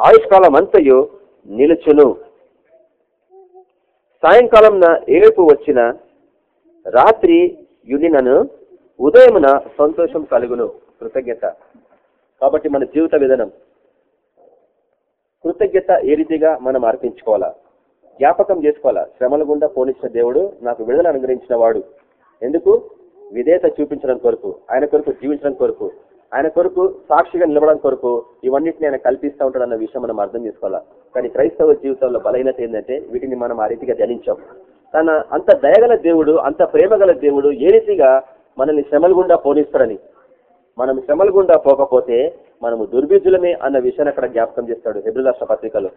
ఆయుష్కాలం అంతయు నిలుచును. సాయంకాలం ఏడుపు వచ్చిన రాత్రి యునినను ఉదయమున సంతోషం కలుగును. కృతజ్ఞత. కాబట్టి మన జీవిత విధానం. కృతజ్ఞత ఏ రీతిగా మనం అర్పించుకోవాలా? జ్ఞాపకం చేసుకోవాలా? శ్రమల గుండా పోనిచ్చిన దేవుడు నాకు విడుదల అనుగ్రహించిన వాడు ఎందుకు? విధేయత చూపించడం కొరకు ఆయన కొరకు జీవించడం కొరకు. ఆయన కొరకు సాక్షిగా నిలబడడం కొరకు ఇవన్నిటిని ఆయన కల్పిస్తూ ఉంటాడు అన్న విషయం మనం అర్థం చేసుకోవాలా? కానీ క్రైస్తవ జీవితంలో బలహీనత ఏంటంటే వీటిని మనం ఆ రీతిగా ధ్యానించాం. తన అంత దయగల దేవుడు అంత ప్రేమగల దేవుడు ఏ రీతిగా మనల్ని శ్రమల గుండా పోనిస్తాడని? మనం శ్రమల గుండా పోకపోతే మనము దుర్బీజులమే అన్న విషయాన్ని అక్కడ జ్ఞాపకం చేస్తాడు హెబ్రిల్ రాష్ట్ర పత్రికలో.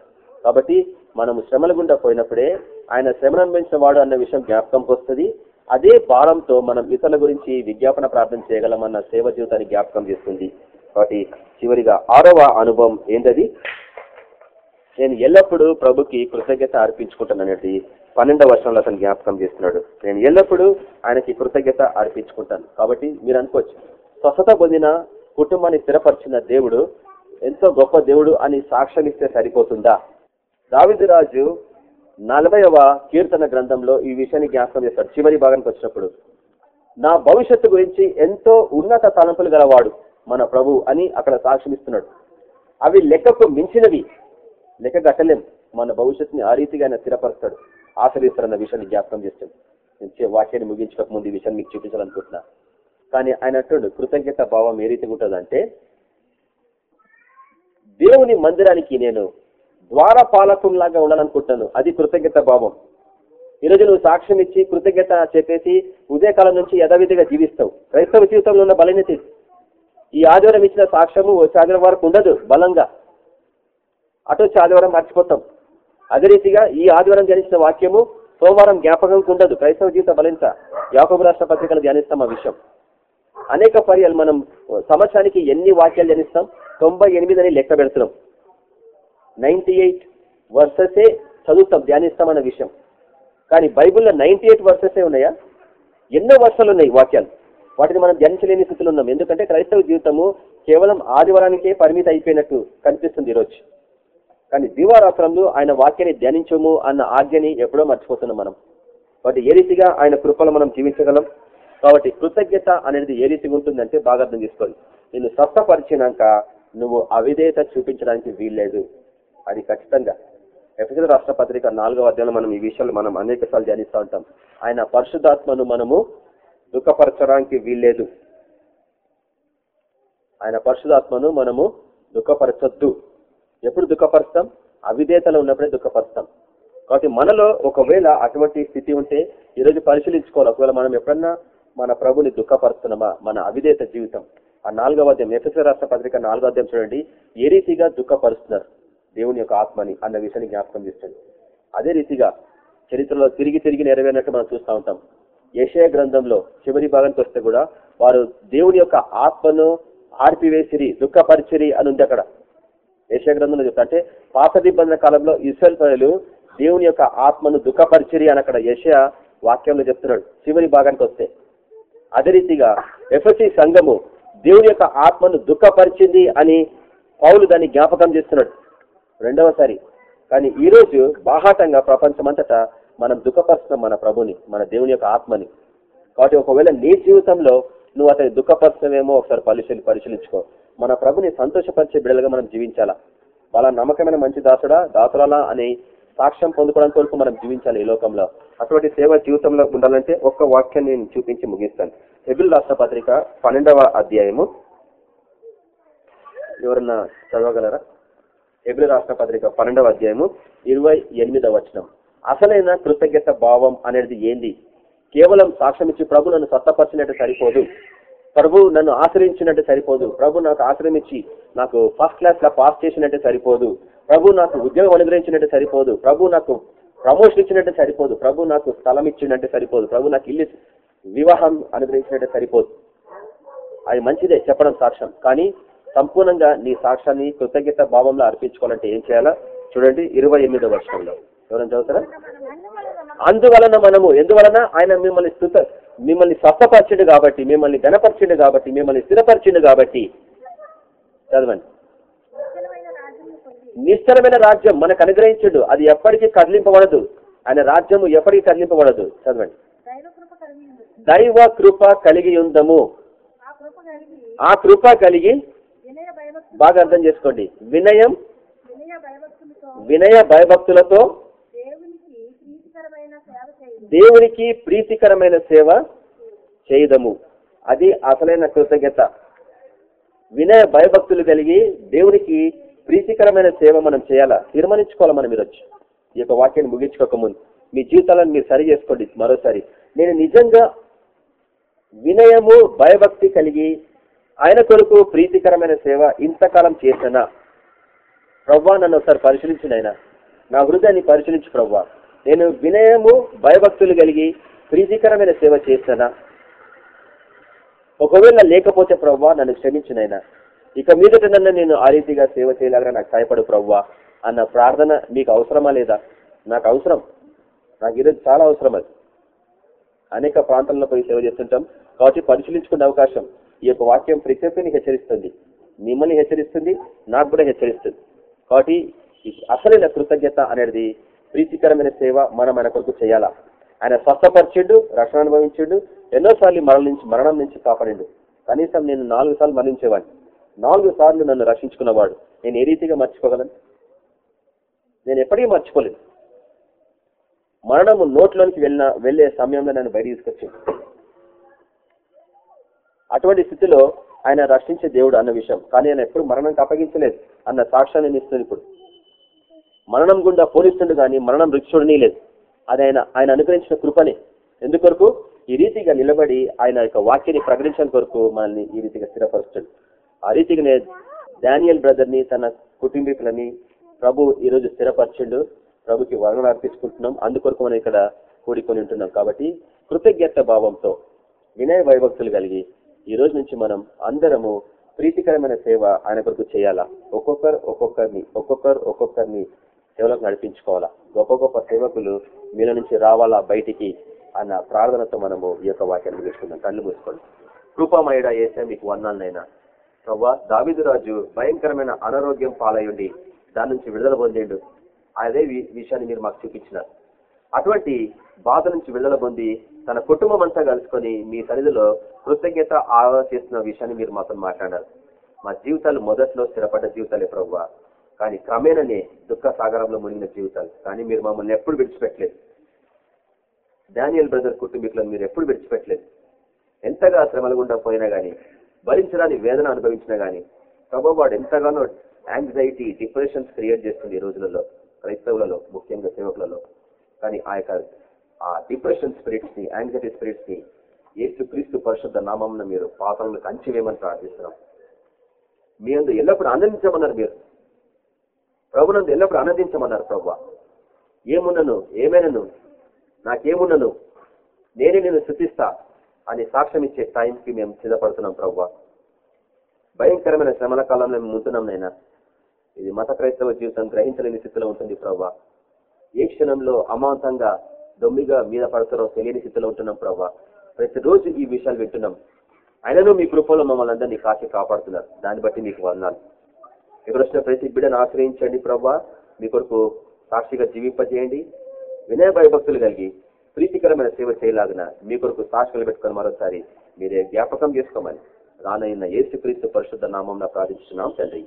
కాబట్టి మనము శ్రమల గుండా పోయినప్పుడే ఆయన శ్రమను అనుభవించిన వాడు అన్న విషయం జ్ఞాపకంకి వస్తుంది. అదే భారంతో మనం ఇతరుల గురించి విజ్ఞాపన ప్రార్థన చేయగలమన్న సేవ జీవితాన్ని జ్ఞాపకం చేస్తుంది. కాబట్టి చివరిగా ఆరవ అనుభవం ఏంటది నేను ఎల్లప్పుడూ ప్రభుకి కృతజ్ఞత అర్పించుకుంటాననేది పన్నెండవ వర్షంలో అతను జ్ఞాపకం చేస్తున్నాడు. నేను ఎల్లప్పుడూ ఆయనకి కృతజ్ఞత అర్పించుకుంటాను. కాబట్టి మీరు అనుకోవచ్చు స్వస్థత పొందిన కుటుంబాన్ని స్థిరపరిచిన దేవుడు ఎంతో గొప్ప దేవుడు అని సాక్ష్యం ఇస్తే సరిపోతుందా? దావిదిరాజు నలభైవ కీర్తన గ్రంథంలో ఈ విషయాన్ని జ్ఞాపకం చేస్తాడు. చివరి భాగానికి వచ్చినప్పుడు నా భవిష్యత్తు గురించి ఎంతో ఉన్నత తలంపులు గలవాడు మన ప్రభు అని అక్కడ సాక్షిస్తున్నాడు అవి లెక్కకు మించినవి లెక్క కట్టలేం. మన భవిష్యత్తుని ఆ రీతిగా ఆయన స్థిరపరుస్తాడు. ఆశ్రయిస్తారన్న విషయాన్ని జ్ఞాపకం చేస్తాడు. నేను వాక్యాన్ని ముగించక ముందు ఈ విషయాన్ని మీకు చూపించాలనుకుంటున్నా. కానీ ఆయన అంటాడు కృతజ్ఞత భావం ఏ రీతిగా ఉంటుందంటే దేవుని మందిరానికి నేను ద్వార పాలకుల్లాగా ఉండాలనుకుంటున్నాను. అది కృతజ్ఞత భావం. ఈరోజు నువ్వు సాక్ష్యం ఇచ్చి కృతజ్ఞత చెప్పేసి ఉదయకాలం నుంచి యథావిధిగా జీవిస్తావు. క్రైస్తవ జీవితంలో ఉన్న బలహీనత ఈ ఆదివారం ఇచ్చిన సాక్ష్యము ఆదివారం వరకు ఉండదు బలంగా. అటు ఆదివారం మర్చిపోతాం. అదే రీతిగా ఈ ఆదివారం ధ్యానించిన వాక్యము సోమవారం జ్ఞాపకం ఉండదు. క్రైస్తవ జీవిత బలింత యాకబు రాష్ట్ర పత్రికలు ధ్యానిస్తాం ఆ విషయం. అనేక పర్యాలు మనం సంవత్సరానికి ఎన్ని వాక్యాలు ధ్యానిస్తాం? తొంభై ఎనిమిది అని లెక్క పెడుతున్నాం. నైన్టీ ఎయిట్ వర్సెసే చదువుతాం ధ్యానిస్తామన్న విషయం. కానీ బైబిల్లో నైన్టీ ఎయిట్ వర్సెసే ఉన్నాయా? ఎన్నో వర్షాలు ఉన్నాయి వాక్యాలు. వాటిని మనం ధ్యానించలేని స్థితిలో ఉన్నాం. ఎందుకంటే క్రైస్తవ జీవితము కేవలం ఆదివారానికే పరిమితి అయిపోయినట్టు కనిపిస్తుంది ఈరోజు. కానీ దివారాత్రంలో ఆయన వాక్యాన్ని ధ్యానించము అన్న ఆజ్ఞని ఎప్పుడో మర్చిపోతున్నాం మనం. కాబట్టి ఏ రీతిగా ఆయన కృపలో మనం జీవించగలం? కాబట్టి కృతజ్ఞత అనేది ఏ రీతిగా ఉంటుందంటే బాగా అర్థం చేసుకోండి. నిన్ను స్వస్థపరిచినాక నువ్వు అవిధేయత చూపించడానికి వీల్లేదు. అది ఖచ్చితంగా. ఎఫ్ఎస్ రాష్ట్ర పత్రిక నాలుగో అధ్యాయంలో మనం ఈ విషయాలు మనం అనేక సార్లు ధ్యానిస్తూ ఉంటాం. ఆయన పరిశుద్ధాత్మను మనము దుఃఖపరచడానికి వీల్లేదు. ఆయన పరిశుధాత్మను మనము దుఃఖపరచొద్దు. ఎప్పుడు దుఃఖపరుస్తాం? అవిధేతలో ఉన్నప్పుడే దుఃఖపరుస్తాం. కాబట్టి మనలో ఒకవేళ అటువంటి స్థితి ఉంటే ఈరోజు పరిశీలించుకోవాలి. ఒకవేళ మనం ఎప్పుడన్నా మన ప్రభుని దుఃఖపరుస్తున్నామా? మన అవిధేత జీవితం. ఆ నాలుగవ అధ్యాయం ఎఫ్ఎస్ రాష్ట్ర పత్రిక నాలుగో అధ్యాయం చూడండి. ఏ రీతిగా దుఃఖపరుస్తున్నారు? దేవుని యొక్క ఆత్మని అన్న విషయాన్ని జ్ఞాపకం చేస్తుంది. అదే రీతిగా చరిత్రలో తిరిగి తిరిగి నెరవేరినట్టు మనం చూస్తూ ఉంటాం. యశయ గ్రంథంలో చివరి భాగానికి వస్తే కూడా వారు దేవుని యొక్క ఆత్మను ఆర్పివేసిరి దుఃఖపరిచిరి అని ఉంది అక్కడ. యశయ గ్రంథంలో చెప్తా అంటే పాత నిబంధన కాలంలో ఇస్రాయల్ ప్రజలు దేవుని యొక్క ఆత్మను దుఃఖపరిచిరి అని అక్కడ యశయ వాక్యంలో చెప్తున్నాడు. చివరి భాగానికి వస్తే. అదే రీతిగా ఎఫ్ఎస్సి సంఘము దేవుని యొక్క ఆత్మను దుఃఖపరిచింది అని పౌలు దాన్ని జ్ఞాపకం చేస్తున్నాడు. రెండవసారి. కానీ ఈ రోజు బాహాటంగా ప్రపంచమంతటా మనం దుఃఖపరుస్తున్నాం మన ప్రభుని మన దేవుని యొక్క ఆత్మని. కాబట్టి ఒకవేళ నీ జీవితంలో నువ్వు అతని దుఃఖపరుస్తున్నావేమో ఒకసారి పరిశీలి పరిశీలించుకో. మన ప్రభుని సంతోషపరిచే బిడ్డలుగా మనం జీవించాలా? వాళ్ళ నమ్మకమైన మంచి దాసుడా దాసురాలా అనే సాక్ష్యం పొందుకోవడానికి వరకు మనం జీవించాలి ఈ లోకంలో. అటువంటి సేవ జీవితంలో ఉండాలంటే ఒక్క వాక్యాన్ని నేను చూపించి ముగిస్తాను. ఎబిల్ రాష్ట్ర పత్రిక పన్నెండవ అధ్యాయము. ఎవరన్నా చదవగలరా? ఎబ్రి రాష్ట్ర పత్రిక పన్నెండవ అధ్యాయము ఇరవై ఎనిమిదవ వచనం. అసలైన కృతజ్ఞత భావం అనేది ఏంది? కేవలం సాక్ష్యం ఇచ్చి ప్రభు నన్ను సత్తపరిచినట్టు సరిపోదు. ప్రభు నన్ను ఆశ్రయించినట్టు సరిపోదు. ప్రభు నాకు ఆశ్రయించి నాకు ఫస్ట్ క్లాస్ లా పాస్ చేసినట్టు సరిపోదు. ప్రభు నాకు ఉద్యోగం అనుగ్రహించినట్టు సరిపోదు. ప్రభు నాకు ప్రమోషన్ ఇచ్చినట్టు సరిపోదు. ప్రభు నాకు స్థలం ఇచ్చినట్టు సరిపోదు. ప్రభు నాకు ఇల్లు వివాహం అనుగ్రహించినట్టు సరిపోదు. అది మంచిదే చెప్పడం సాక్ష్యం. కానీ సంపూర్ణంగా నీ సాక్ష్యాన్ని కృతజ్ఞత భావంలో అర్పించుకోవాలంటే ఏం చేయాలా? చూడండి ఇరవై ఎనిమిదో వర్షంలో ఎవరైనా చదువుతారా? అందువలన మనము ఎందువలన? ఆయన మిమ్మల్ని స్థుత మిమ్మల్ని స్వస్థపరిచిండు కాబట్టి మిమ్మల్ని గణపరిచిండు కాబట్టి మిమ్మల్ని స్థిరపరిచిండు కాబట్టి. చదవండి. నిశ్చలమైన రాజ్యం మనకు అనుగ్రహించుడు. అది ఎప్పటికీ కదిలింపబడదు. ఆయన రాజ్యము ఎప్పటికీ కదిలింపబడదు. చదవండి. దైవ కృప కలిగి ఉందము. ఆ కృప కలిగి బాగా అర్థం చేసుకోండి. వినయం వినయ భయభక్తులతో దేవునికి ప్రీతికరమైన సేవ చేయదము. అది అసలైన కృతజ్ఞత. వినయ భయభక్తులు కలిగి దేవునికి ప్రీతికరమైన సేవ మనం చేయాలా? తీర్మానించుకోవాలి మనం మీరు వచ్చి ఈ యొక్క వాక్యాన్ని ముగించుకోక ముందు. మీ జీవితాలను మీరు సరి చేసుకోండి మరోసారి. నేను నిజంగా వినయము భయభక్తి కలిగి ఆయన కొరకు ప్రీతికరమైన సేవ ఇంతకాలం చేసినా ప్రవ్వా నన్ను ఒకసారి పరిశీలించిన ఆయన నా హృదయాన్ని పరిశీలించు ప్రవ్వా. నేను వినయము భయభక్తులు కలిగి ప్రీతికరమైన సేవ చేస్తానా ఒకవేళ లేకపోతే ప్రవ్వా నన్ను క్షమించినైనా ఇక మీదట నన్ను నేను ఆ రీతిగా సేవ చేయలాగా నాకు సహాయపడు ప్రవ్వా అన్న ప్రార్థన మీకు అవసరమా లేదా? నాకు అవసరం. నాకు ఈరోజు చాలా అవసరం అది. అనేక ప్రాంతాల్లో పోయి సేవ చేస్తుంటాం. కాబట్టి పరిశీలించుకునే అవకాశం ఈ యొక్క వాక్యం ప్రతి ఒక్కరిని హెచ్చరిస్తుంది. మిమ్మల్ని హెచ్చరిస్తుంది నాకు కూడా హెచ్చరిస్తుంది. కాబట్టి అసలైన కృతజ్ఞత అనేది ప్రీతికరమైన సేవ మనం ఆయన కొరకు చేయాలా? ఆయన స్వస్థపరిచిండు రక్షణ అనుభవించిండు ఎన్నోసార్లు మరణం నుంచి మరణం నుంచి కాపాడిండు. కనీసం నేను నాలుగు సార్లు మరణించేవాడిని. నాలుగు సార్లు నన్ను రక్షించుకున్నవాడు. నేను ఏ రీతిగా మర్చిపోగలను? నేను ఎప్పటికీ మర్చిపోలేదు మరణము నోట్లోనికి వెళ్ళిన వెళ్ళే సమయంలో నన్ను బయట తీసుకొచ్చింది అటువంటి స్థితిలో ఆయన రక్షించే దేవుడు అన్న విషయం. కానీ ఆయన ఎప్పుడు మరణంకి అప్పగించలేదు అన్న సాక్ష్యాన్ని ఇస్తుంది ఇప్పుడు. మరణం గుండా పోలిస్తుండు కానీ మరణం రిక్షుడిని లేదు. అది ఆయన ఆయన అనుగ్రహించిన కృపనే. ఎందుకొరకు? ఈ రీతిగా నిలబడి ఆయన యొక్క వాక్యాన్ని ప్రకటించడం కొరకు మనల్ని ఈ రీతిగా స్థిరపరుస్తాడు. ఆ రీతిగానే డానియల్ బ్రదర్ని తన కుటుంబీకులని ప్రభు ఈ రోజు స్థిరపరచిండు. ప్రభుకి వర్ణన అర్పించుకుంటున్నాం. అందుకొరకు మనం ఇక్కడ కూడుకొని ఉంటున్నాం. కాబట్టి కృతజ్ఞత భావంతో వినయ వైభక్తులు కలిగి ఈ రోజు నుంచి మనం అందరము ప్రీతికరమైన సేవ ఆయన కొరకు చేయాలా? ఒక్కొక్కరు ఒక్కొక్కరిని ఒక్కొక్కరు ఒక్కొక్కరిని సేవలకు నడిపించుకోవాలా? గొప్ప గొప్ప సేవకులు మీల నుంచి రావాలా బయటికి అన్న ప్రార్థనతో మనము ఈ యొక్క వాక్యాన్ని తీసుకుందాం కళ్ళు మూసుకోండి. కృపామయుడ ఏసే మీకు వందాలనైనా ప్రవ్వా దావిదురాజు భయంకరమైన అనారోగ్యం పాలయ్యండి దాని నుంచి విడుదల పొందేండు. అదే వి- విషయాన్ని మీరు మాకు చూపించినారు. అటువంటి బాధ నుంచి విడుదల పొంది తన కుటుంబం అంతా కలుసుకొని మీ సన్నిధిలో కృతజ్ఞత ఆలోచన చేస్తున్న విషయాన్ని మీరు మాతో మాట్లాడారు. మా జీవితాలు మొదట్లో స్థిరపడ్డ జీవితాలే ప్రవ్వ. కానీ క్రమేణనే దుఃఖ సాగరంలో మునిగిన జీవితాలు. కానీ మీరు మమ్మల్ని ఎప్పుడు విడిచిపెట్టలేదు. డానియల్ బ్రదర్ కుటుంబీకులను మీరు ఎప్పుడు విడిచిపెట్టలేదు. ఎంతగా శ్రమలు గుండా పోయినా కానీ భరించడానికి వేదన అనుభవించినా కానీ ప్రభావాడు ఎంతగానో యాంగ్జైటీ డిప్రెషన్స్ క్రియేట్ చేస్తుంది ఈ రోజులలో క్రైస్తవులలో ముఖ్యంగా సేవకులలో. కానీ ఆ యొక్క ఆ డిప్రెషన్ స్పిరిట్స్ని యాంగ్జైటీ స్పిరిట్స్ని ఏసు క్రీస్తు పరిశుద్ధ నామంను మీరు పాతంలో కంచివేయమని ప్రార్థిస్తున్నాం. మీ అందు ఎల్లప్పుడు ఆనందించమన్నారు మీరు. ప్రభునందు ఎల్లప్పుడు ఆనందించమన్నారు ప్రభు ఏమున్నను ఏమైనను నాకేమున్నను నేనే నేను శుద్ధిస్తా అని సాక్ష్యం ఇచ్చే టైంకి మేము సిద్ధపడుతున్నాం ప్రభు భయంకరమైన శ్రమల కాలంలో మేము ఉంటున్నాం నైనా ఇది మత క్రైస్తవ జీవితం గ్రహించలేని స్థితిలో ఉంటుంది ప్రభా ఏ క్షణంలో అమాంతంగా దొమ్మిగా మీద పడతారో తెలియని స్థితిలో ఉంటున్నాం ప్రభా ప్రతిరోజు ఈ విషయాలు వింటున్నాం. అయినను మీ కృపలో మమ్మల్ని అందరినీ కాచి కాపాడుతున్నారు. దాన్ని బట్టి మీకు వందాలు ఇక్కడ వచ్చిన ప్రతి బిడ్డను ఆశ్రయించండి ప్రభా. మీ కొరకు సాక్షిగా జీవింపజేయండి. వినయ భయభక్తులు కలిగి ప్రీతికరమైన సేవ చేయలాగిన మీ కొరకు సాక్షులు పెట్టుకొని మరోసారి మీరే జ్ఞాపకం చేసుకోమని రానయ్య యేసు క్రీస్తు పరిశుద్ధ నామం ప్రార్థించున్నాం తండ్రి.